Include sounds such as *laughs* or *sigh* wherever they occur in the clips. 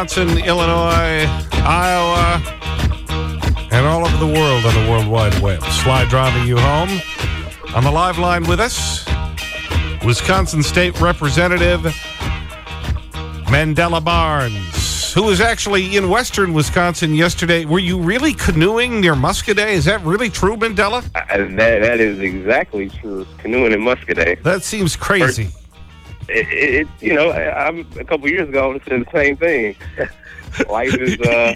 Wisconsin, Illinois, Iowa, and all over the world on the World Wide Web. Sly driving you home. On the live line with us, Wisconsin State Representative Mandela Barnes, who was actually in western Wisconsin yesterday. Were you really canoeing near Muscoda? Is that really true, Mandela? I, that that is exactly true. Canoeing in Muscoda. That seems crazy. It, it you know, I, I'm a couple years ago. I saying the same thing. *laughs* Life is uh,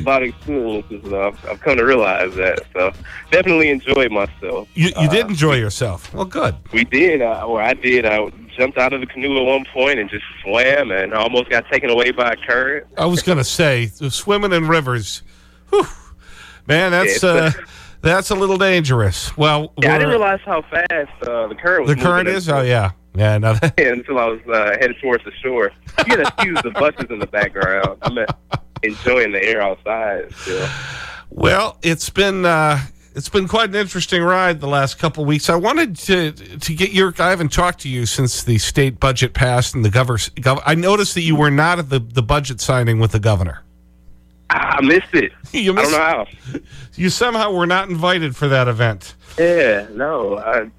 about experiences. and I've, I've come to realize that. So definitely enjoyed myself. You, you Uh, did enjoy yourself. Well, good. We did, uh, or I did. I jumped out of the canoe at one point and just swam, and almost got taken away by a current. I was going to say, swimming in rivers, whew, man, that's, It's, uh, uh, that's a little dangerous. Well, Yeah, I didn't realize how fast uh, the current was. the current is? Oh, yeah. Yeah, no, until I was uh, headed towards the shore. You can excuse *laughs* the buses in the background. I'm enjoying the air outside still. well, it's been, uh, it's been quite an interesting ride the last couple of weeks. I wanted to, to get your, I haven't talked to you since the state budget passed and the governor, gov, I noticed that you were not at the, the budget signing with the governor. I missed it. *laughs* You I don't know how. you somehow were not invited for that event. Yeah, no, I,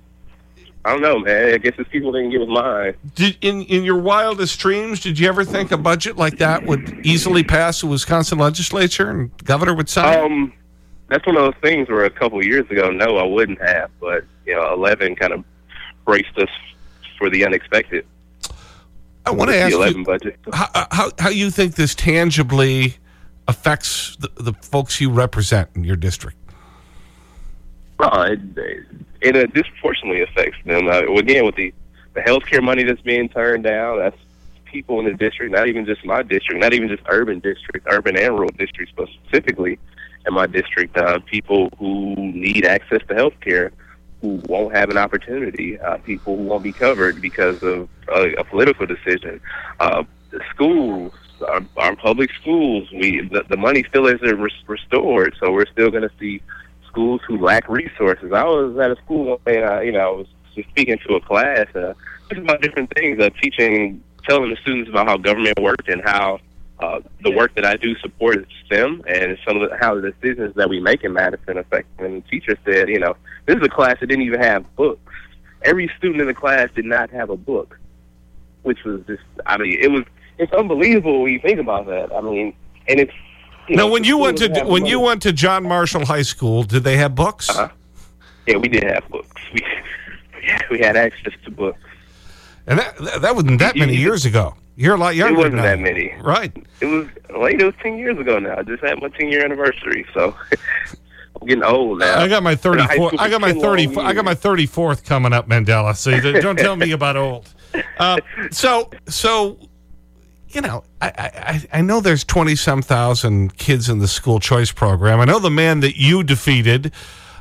I don't know, man. I guess it's people didn't give us mine. Did, in, in your wildest dreams, did you ever think a budget like that would easily pass the Wisconsin legislature and the governor would sign? Um, that's one of those things where a couple of years ago, no, I wouldn't have. But you know, eleven kind of braced us for the unexpected. I want to ask you budget. how, how, how you think this tangibly affects the, the folks you represent in your district. No, it, it disproportionately affects them. Uh, again, with the the healthcare money that's being turned down, that's people in the district, not even just my district, not even just urban district, urban and rural districts, but specifically in my district, uh, people who need access to health care who won't have an opportunity, uh, people who won't be covered because of uh, a political decision. Uh, the schools, our, our public schools, we the, the money still isn't res- restored, so we're still going to see schools who lack resources. I was at a school one day, and I, you know, I was speaking to a class, uh, just about different things, uh, teaching, telling the students about how government worked and how uh, the work that I do supported STEM and some of the, how the decisions that we make in Madison affect. And the teacher said, you know, this is a class that didn't even have books. Every student in the class did not have a book, which was just, I mean, it was, it's unbelievable when you think about that. I mean, and it's, Now, know, when you went to when you went to John Marshall High School, did they have books? Uh-huh. Yeah, we did have books. We, *laughs* yeah, we had access to books. And that, that, wasn't that many years ago. You're a lot younger It wasn't than that many. Right. It was late. It was ten years ago now. I just had my ten year anniversary, so *laughs* I'm getting old now. I got my high 34th. I got my 30. I got my 34th coming up, Mandela. So don't tell me *laughs* about old. Uh, so so, you know, I, I I know there's 20 some thousand kids in the school choice program. I know the man that you defeated.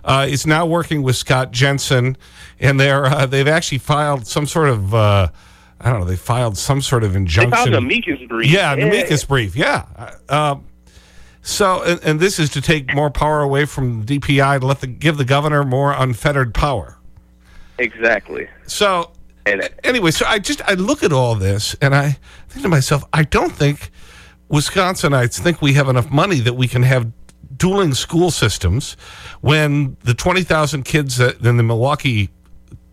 Uh, is now working with Scott Jensen, and they're uh, they've actually filed some sort of uh, I don't know they filed some sort of They injunction. filed a amicus brief. Yeah, an amicus brief. Yeah. Um, so, and, and this is to take more power away from DPI to let the give the governor more unfettered power. Exactly. So, And anyway, so I just I look at all this and I think to myself, I don't think Wisconsinites think we have enough money that we can have dueling school systems when the 20,000 kids that in the Milwaukee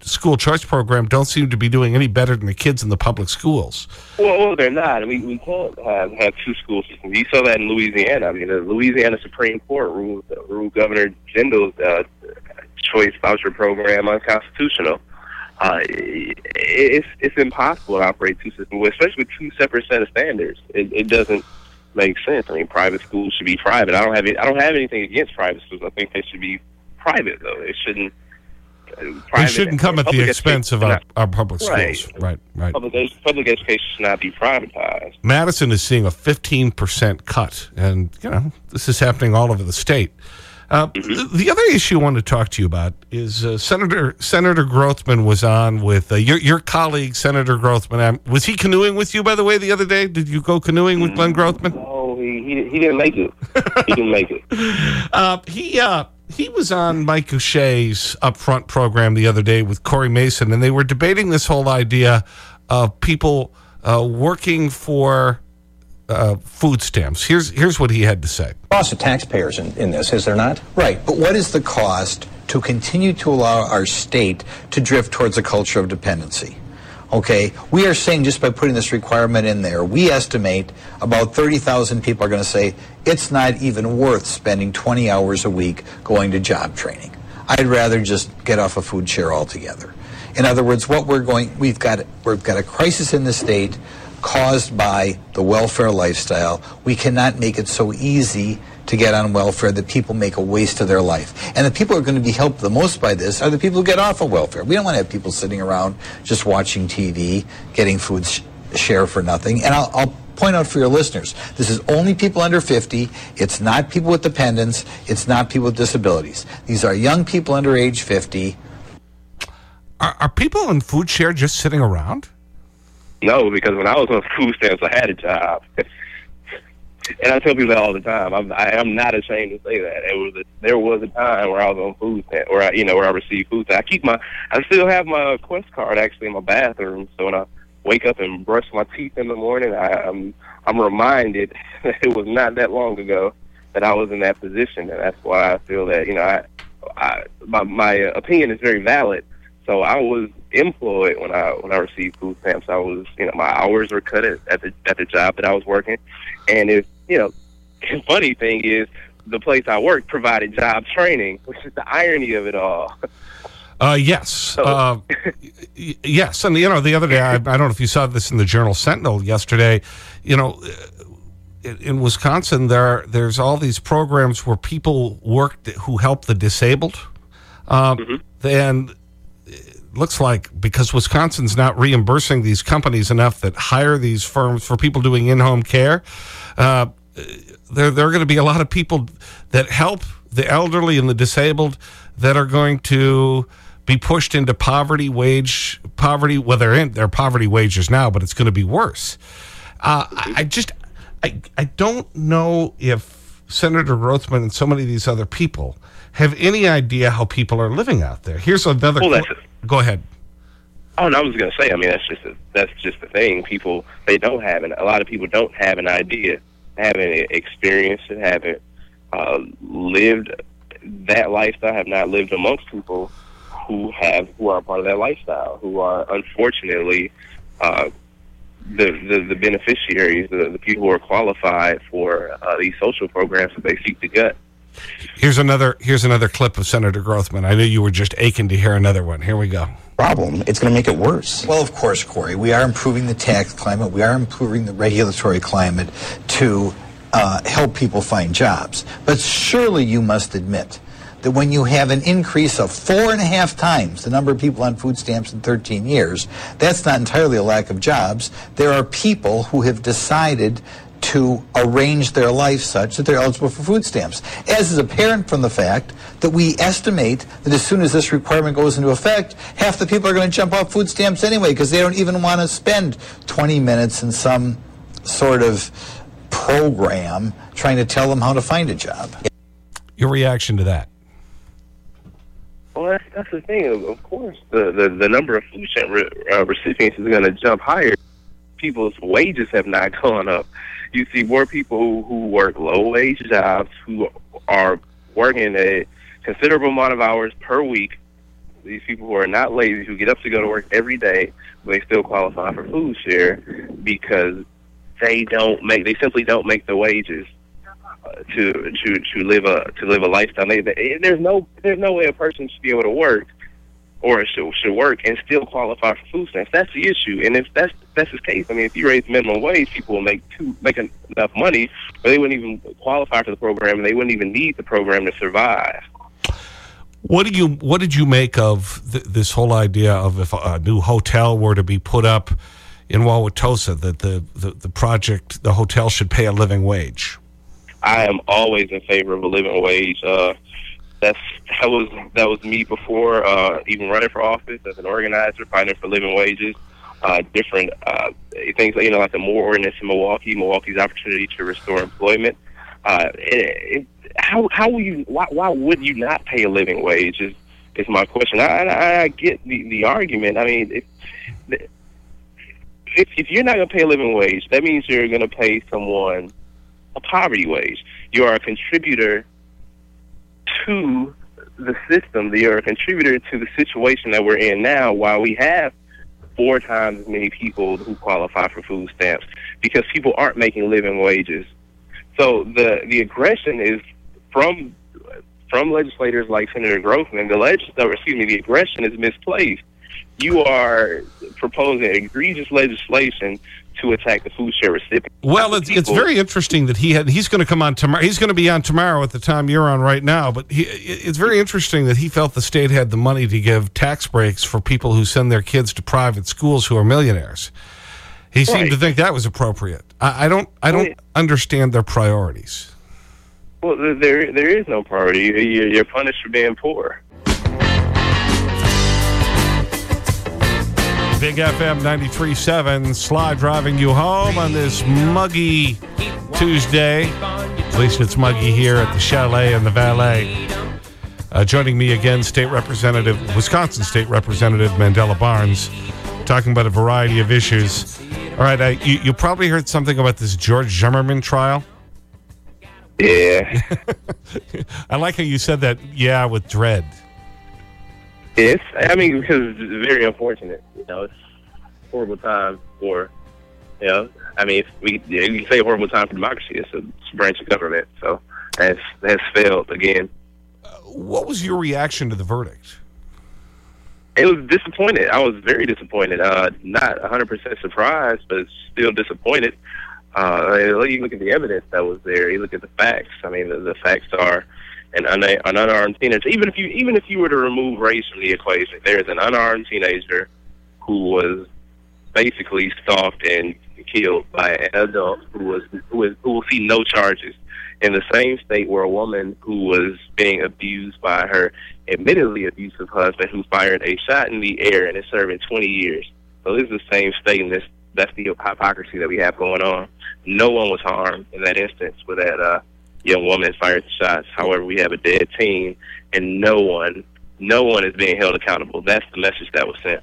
school choice program don't seem to be doing any better than the kids in the public schools. well, well, they're not. We we can't have have two school systems. You saw that in Louisiana. I mean, the Louisiana Supreme Court ruled ruled Governor Jindal's uh, choice voucher program unconstitutional. Uh, it's it's impossible to operate two systems, especially with two separate set of standards. It, it doesn't make sense. I mean, private schools should be private. I don't have it, I don't have anything against private schools. I think they should be private though. They shouldn't. It shouldn't come at the expense of our, not, our public schools. Right, right. right. Public, public education should not be privatized. Madison is seeing a 15% cut, and, you know, this is happening all over the state. Uh, -hmm. The other issue I want to talk to you about is uh, Senator Senator Grothman was on with uh, your, your colleague, Senator Grothman. Um, was he canoeing with you, by the way, the other day? Did you go canoeing with Glenn Grothman? No, he, he, he didn't make it. he didn't make it. *laughs* Uh, he, uh, he was on Mike Gousha's Upfront program the other day with Cory Mason, and they were debating this whole idea of people working for uh, food stamps. Here's, here's what he had to say. Cost of taxpayers in, in this, is there not? Right, but what is the cost to continue to allow our state to drift towards a culture of dependency? Okay, we are saying just by putting this requirement in there, we estimate about 30,000 people are going to say it's not even worth spending 20 hours a week going to job training. I'd rather just get off a food share altogether. In other words, what we're going, we've got, we've got a crisis in the state caused by the welfare lifestyle. We cannot make it so easy to get on welfare that people make a waste of their life. And the people who are going to be helped the most by this are the people who get off of welfare. We don't want to have people sitting around just watching TV, getting food sh share for nothing. And I'll, I'll point out for your listeners, this is only people under 50. It's not people with dependents. It's not people with disabilities. These are young people under age 50. Are, are people in food share just sitting around? No, because when I was on food stamps, I had a job. *laughs* and I tell people that all the time. I'm I, am not ashamed to say that. It was a, there was a time where I was on food stamps, where I, you know, where I received food stamps. I keep my, I still have my Quest card actually in my bathroom. So when I wake up and brush my teeth in the morning, I, I'm I'm reminded *laughs* that it was not that long ago that I was in that position, and that's why I feel that you know I, I my my opinion is very valid. So I was employed when I when I received food stamps. I was you know my hours were cut at, at the at the job that I was working, and if you know, *laughs* funny thing is the place I worked provided job training, which is the irony of it all. Uh, yes. So. Uh, yes. And, you know, the other day, I, I, don't know if you saw this in the Journal Sentinel yesterday, you know, in, in Wisconsin, there there's all these programs where people work who help the disabled. Um, mm -hmm. And looks like because Wisconsin's not reimbursing these companies enough that hire these firms for people doing in-home care, uh, there, there are going to be a lot of people that help the elderly and the disabled that are going to be pushed into poverty wage, poverty, well, they're in their poverty wages now, but it's going to be worse. Uh, I, I just, I, I don't know if Senator Grothman and so many of these other people have any idea how people are living out there. Here's another. Well, Go ahead. Oh, and I was going to say, I mean, that's just a, that's just the thing. People they don't have an a lot of people don't have an idea, haven't experienced it, haven't uh, lived that lifestyle, have not lived amongst people who have who are part of that lifestyle, who are unfortunately uh, the, the the beneficiaries, the, the people who are qualified for uh, these social programs that they seek to get. Here's another, here's another clip of Senator Grothman. I knew you were just aching to hear another one. Here we go. Problem. It's going to make it worse. Well, of course, Cory. We are improving the tax climate. We are improving the regulatory climate to uh, help people find jobs. But surely you must admit that when you have an increase of four and a half times the number of people on food stamps in 13 years, that's not entirely a lack of jobs. There are people who have decided to arrange their life such that they're eligible for food stamps, as is apparent from the fact that we estimate that as soon as this requirement goes into effect, half the people are going to jump off food stamps anyway because they don't even want to spend 20 minutes in some sort of program trying to tell them how to find a job. Your reaction to that? Well, that's, that's the thing. Of course, the, the, the number of food stamp re, uh, recipients is going to jump higher. People's wages have not *laughs* gone up you see more people who, work low wage jobs who are working a considerable amount of hours per week. These people who are not lazy, who get up to go to work every day, they still qualify for food share because they don't make, they simply don't make the wages uh, to to to live a to live a lifestyle. They, they, there's no there's no way a person should be able to work or should, should work and still qualify for food stamps. That's the issue. And if that's that's the case, I mean, if you raise minimum wage, people will make too make enough money, but they wouldn't even qualify for the program, and they wouldn't even need the program to survive. What, do you, what did you make of th this whole idea of if a new hotel were to be put up in Wauwatosa, that the, the, the project, the hotel should pay a living wage? I am always in favor of a living wage. Uh, that's that was that was me before uh, even running for office as an organizer, fighting for living wages. Uh, different uh, things, you know, like the MORE ordinance in Milwaukee, Milwaukee's opportunity to restore employment. Uh, it, it, how how will you? Why, why would you not pay a living wage? Is is my question. I, I, I get the the argument. I mean, if if, if you're not going to pay a living wage, that means you're going to pay someone a poverty wage. You are a contributor to the system. You're a contributor to the situation that we're in now. While we have four times as many people who qualify for food stamps, because people aren't making living wages. So the the aggression is from from legislators like Senator Grothman. The legis- excuse me, the aggression is misplaced. You are proposing egregious legislation to attack the food share recipient. Well, it's, it's very interesting that he had, he's going to come on tomorrow. He's going to be on tomorrow at the time you're on right now. But he, it's very interesting that he felt the state had the money to give tax breaks for people who send their kids to private schools who are millionaires. He seemed Right. to think that was appropriate. I, I don't, I don't yeah. understand their priorities. Well, there there is no priority. You're, you're punished for being poor. Big FM 93.7, Sly driving you home on this muggy Tuesday. At least it's muggy here at the Chalet and the Valet. Uh, joining me again, State Representative, Wisconsin State Representative Mandela Barnes, talking about a variety of issues. All right, uh, you, you probably heard something about this George Zimmerman trial. Yeah, *laughs* I like how you said that, yeah, with dread. It's. I mean, because it's very unfortunate. You know, it's a horrible time for. You know, I mean, if we you can say horrible time for democracy. It's a, it's a branch of government, so that's that's failed again. What was your reaction to the verdict? It was disappointed. I was very disappointed. Uh, not 100% surprised, but still disappointed. Uh, you look at the evidence that was there. You look at the facts. I mean, the, the facts are an, un- an unarmed teenager. Even if you even if you were to remove race from the equation, there's an unarmed teenager who was basically stalked and killed by an adult who was who who will see no charges in the same state where a woman who was being abused by her admittedly abusive husband who fired a shot in the air and is serving 20 years. So this is the same state, and this that's the hypocrisy that we have going on. No one was harmed in that instance where that uh, young woman fired the shots. However, we have a dead teen, and no one, no one is being held accountable. That's the message that was sent.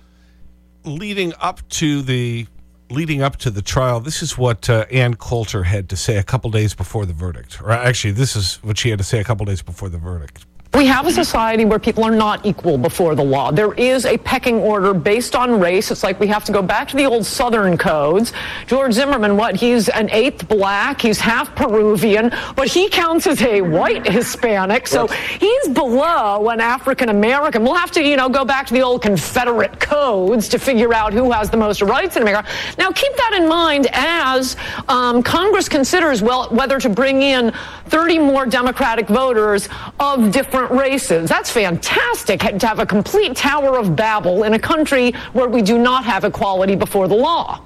leading up to the leading up to the trial, this is what uh, Ann Coulter had to say a couple days before the verdict. Or actually, this is what she had to say a couple days before the verdict. We have a society where people are not equal before the law. There is a pecking order based on race. It's like we have to go back to the old Southern codes. George Zimmerman, what? He's an eighth black. He's half Peruvian, but he counts as a white Hispanic. So he's below an African American. We'll have to, you know, go back to the old Confederate codes to figure out who has the most rights in America. Now, keep that in mind as um, Congress considers well whether to bring in 30 more Democratic voters of different races. That's fantastic to have a complete Tower of Babel in a country where we do not have equality before the law.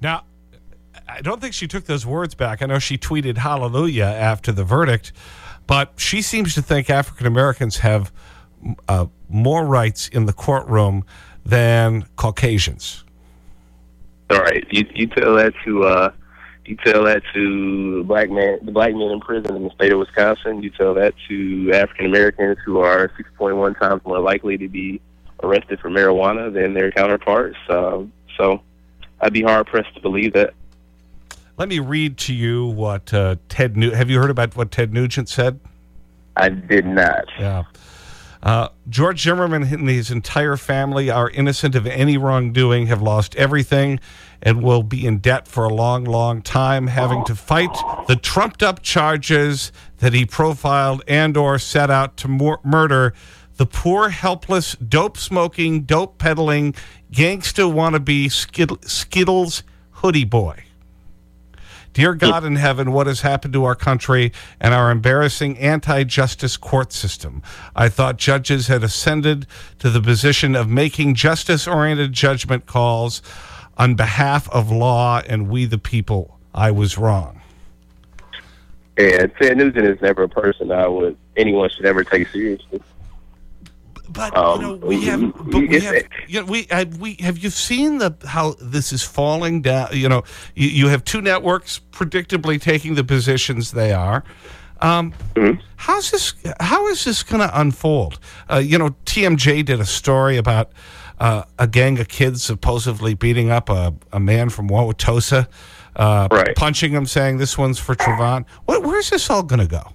Now, I don't think she took those words back. I know she tweeted hallelujah after the verdict, but she seems to think African Americans have uh, more rights in the courtroom than Caucasians. All right, you you tell that to uh, you tell that to the black man, the black men in prison in the state of Wisconsin. You tell that to African Americans who are six point one times more likely to be arrested for marijuana than their counterparts. Um, so, I'd be hard pressed to believe that. Let me read to you what uh, Ted Nugent, have you heard about what Ted Nugent said? I did not. Yeah. Uh, George Zimmerman and his entire family are innocent of any wrongdoing, have lost everything, and will be in debt for a long, long time, having to fight the trumped up charges that he profiled and or set out to murder the poor, helpless, dope smoking, dope peddling, gangsta wannabe Skittles hoodie boy. Dear God in heaven, what has happened to our country and our embarrassing anti-justice court system? I thought judges had ascended to the position of making justice-oriented judgment calls on behalf of law and we the people. I was wrong. Yeah, Ted Nugent is never a person I would anyone should ever take seriously. But Um, you know, we have. But we have. You know, we have. We have you seen the how this is falling down? You know, you, you have two networks predictably taking the positions they are. Um, How's this? How is this going to unfold? Uh, you know, TMJ did a story about uh, a gang of kids supposedly beating up a, a man from Wauwatosa, uh, Right. punching him, saying this one's for Trayvon. What, where's this all going to go?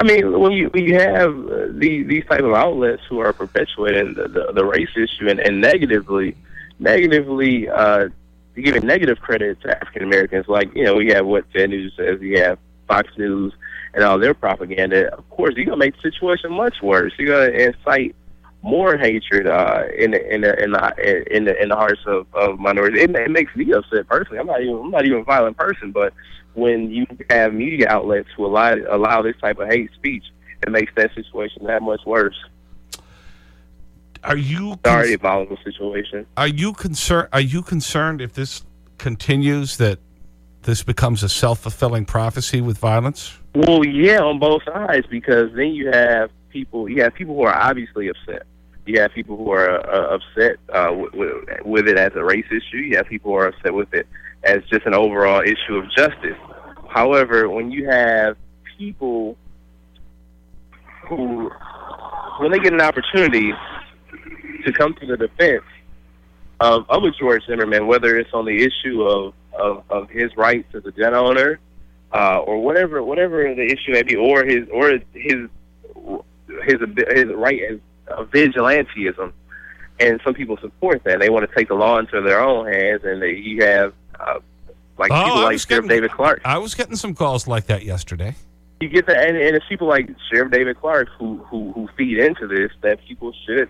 I mean, when you when you have uh, these these type of outlets who are perpetuating the, the, the race issue and, and negatively, negatively uh, giving negative credit to African Americans, like you know we have what Ted News says, we have Fox News and all their propaganda. Of course, you're gonna make the situation much worse. You're gonna incite more hatred uh, in the in the in the in the, in the hearts of, of minorities. It, it makes me upset personally. I'm not even I'm not even a violent person, but when you have media outlets who allow allow this type of hate speech, it makes that situation that much worse. Are you It's already a volatile situation. Are you concerned? Are you concerned if this continues that this becomes a self fulfilling prophecy with violence? Well, yeah, on both sides, because then you have people. You have people who are obviously upset. You have people who are uh, upset uh, with, with it as a race issue. You have people who are upset with it as just an overall issue of justice. However, when you have people who, when they get an opportunity to come to the defense of, a George Zimmerman, whether it's on the issue of, of, of his rights as a gun owner, uh, or whatever whatever the issue may be, or his or his his his, his right as uh, vigilantism, and some people support that. They want to take the law into their own hands, and they, you have uh, like Oh, people like Sheriff David Clarke. I was getting some calls like that yesterday. You get that, and, and it's people like Sheriff David Clarke who who who feed into this that people should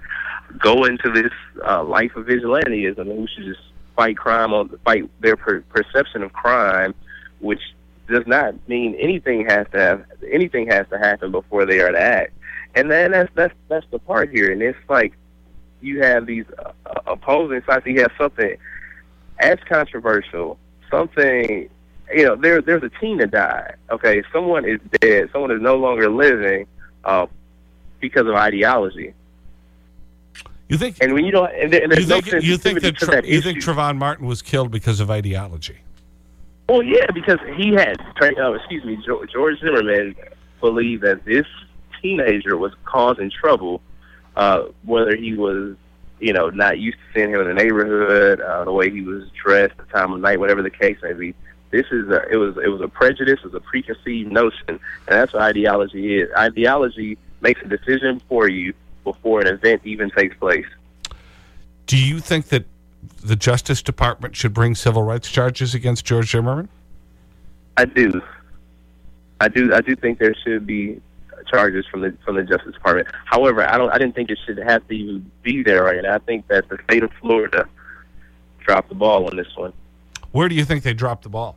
go into this uh, life of vigilantism and who should just fight crime on fight their per- perception of crime, which does not mean anything has to have anything has to happen before they are to act. And then that's that's that's the part here, and it's like you have these uh, opposing sides. You have something as controversial, something you know. There there's a teen that died. Okay, someone is dead. Someone is no longer living uh, because of ideology. You think? And when you don't, and there, and You no think? You think that? that you think issue. Trayvon Martin was killed because of ideology? Well, yeah, because he had, uh, excuse me, George Zimmerman believed that this teenager was causing trouble, uh, whether he was, you know, not used to seeing him in the neighborhood, uh, the way he was dressed, the time of night, whatever the case may be. This is a, it was it was a prejudice, it was a preconceived notion, and that's what ideology is. Ideology makes a decision for you before an event even takes place. Do you think that the Justice Department should bring civil rights charges against George Zimmerman? I do. I do. I do think there should be charges from the from the Justice Department. However, I don't. I didn't think it should have to even be there right now. I think that the state of Florida dropped the ball on this one. Where do you think they dropped the ball?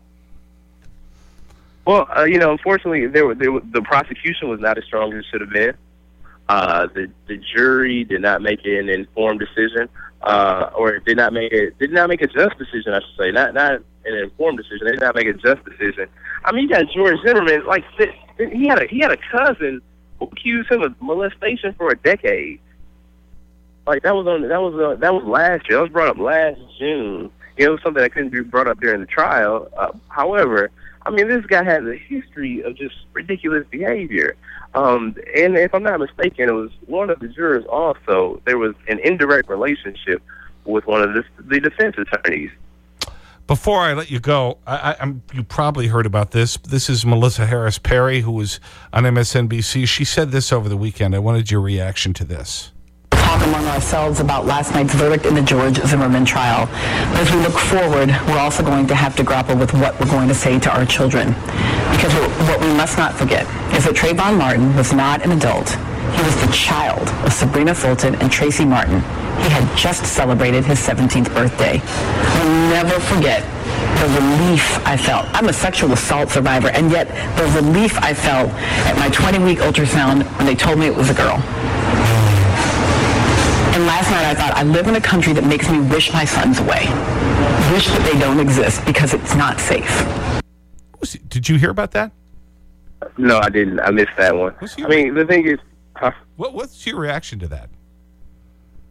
Well, uh, you know, unfortunately, there, were- there were- the prosecution was not as strong as it should have been. Uh, the the jury did not make an informed decision, uh, or did not make it did not make a just decision. I should say, not not an informed decision. They did not make a just decision. I mean, you got George Zimmerman. Like th- he had a he had a cousin who accused him of molestation for a decade. Like that was on that was uh, that was last year. That was brought up last June. It was something that couldn't be brought up during the trial. Uh, however, I mean, this guy has a history of just ridiculous behavior. Um, and if I'm not mistaken, it was one of the jurors also. There was an indirect relationship with one of the, the defense attorneys. Before I let you go, I, I, you probably heard about this. This is Melissa Harris Perry, who was on MSNBC. She said this over the weekend. I wanted your reaction to this. talk among ourselves about last night's verdict in the George Zimmerman trial. As we look forward, we're also going to have to grapple with what we're going to say to our children. Because what we must not forget is that Trayvon Martin was not an adult. He was the child of Sabrina Fulton and Tracy Martin. He had just celebrated his 17th birthday. We'll never forget the relief I felt. I'm a sexual assault survivor, and yet the relief I felt at my 20-week ultrasound when they told me it was a girl. And last night I thought, I live in a country that makes me wish my sons away. Wish that they don't exist because it's not safe. Did you hear about that? No, I didn't. I missed that one. I mean, the thing is, huh, What, what's your reaction to that?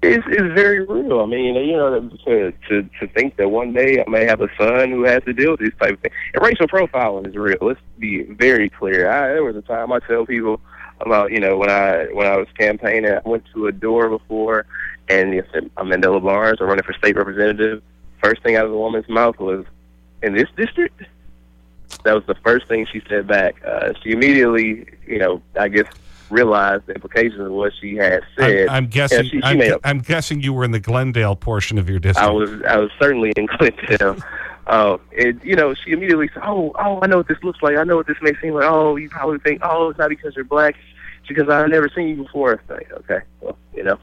it's, it's very real. I mean, you know, to, to to think that one day I may have a son who has to deal with these type of things. And racial profiling is real. Let's be very clear. I, there was a time I tell people about, you know, when I when I was campaigning, I went to a door before, and they said, "I'm Mandela Barnes. I'm running for state representative." First thing out of the woman's mouth was, "In this district." That was the first thing she said back. Uh, she immediately, you know, I guess realized the implications of what she had said. I'm, I'm guessing. She, she I'm, I'm guessing you were in the Glendale portion of your district. I was I was certainly in *laughs* Glendale. Uh, and you know, she immediately said, "Oh, oh, I know what this looks like. I know what this may seem like. Oh, you probably think, oh, it's not because you're black, it's because I've never seen you before." Like, okay, well, you know,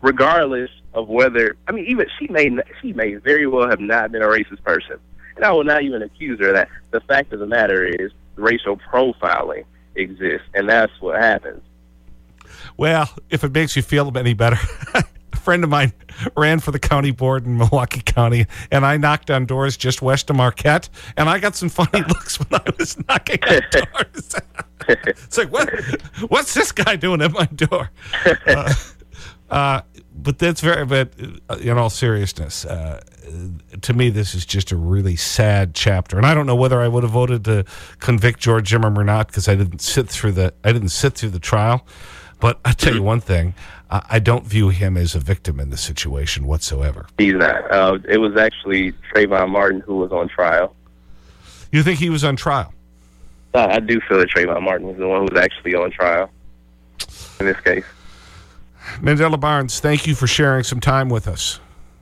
regardless of whether I mean, even she may she may very well have not been a racist person, and I will not even accuse her of that. The fact of the matter is, racial profiling exists, and that's what happens. Well, if it makes you feel any better, *laughs* a friend of mine ran for the county board in Milwaukee County, and I knocked on doors just west of Marquette, and I got some funny *laughs* looks when I was knocking on *laughs* doors. it's like, what, what's this guy doing at my door? Uh, uh, but that's very, but uh, in all seriousness, uh, to me, this is just a really sad chapter. And I don't know whether I would have voted to convict George Zimmerman or not because I didn't sit through the, I didn't sit through the trial. But I tell you one thing, I I don't view him as a victim in this situation whatsoever. He's not. Uh, it was actually Trayvon Martin who was on trial. You think he was on trial? I I do feel that Trayvon Martin was the one who was actually on trial in this case. Mandela Barnes, thank you for sharing some time with us.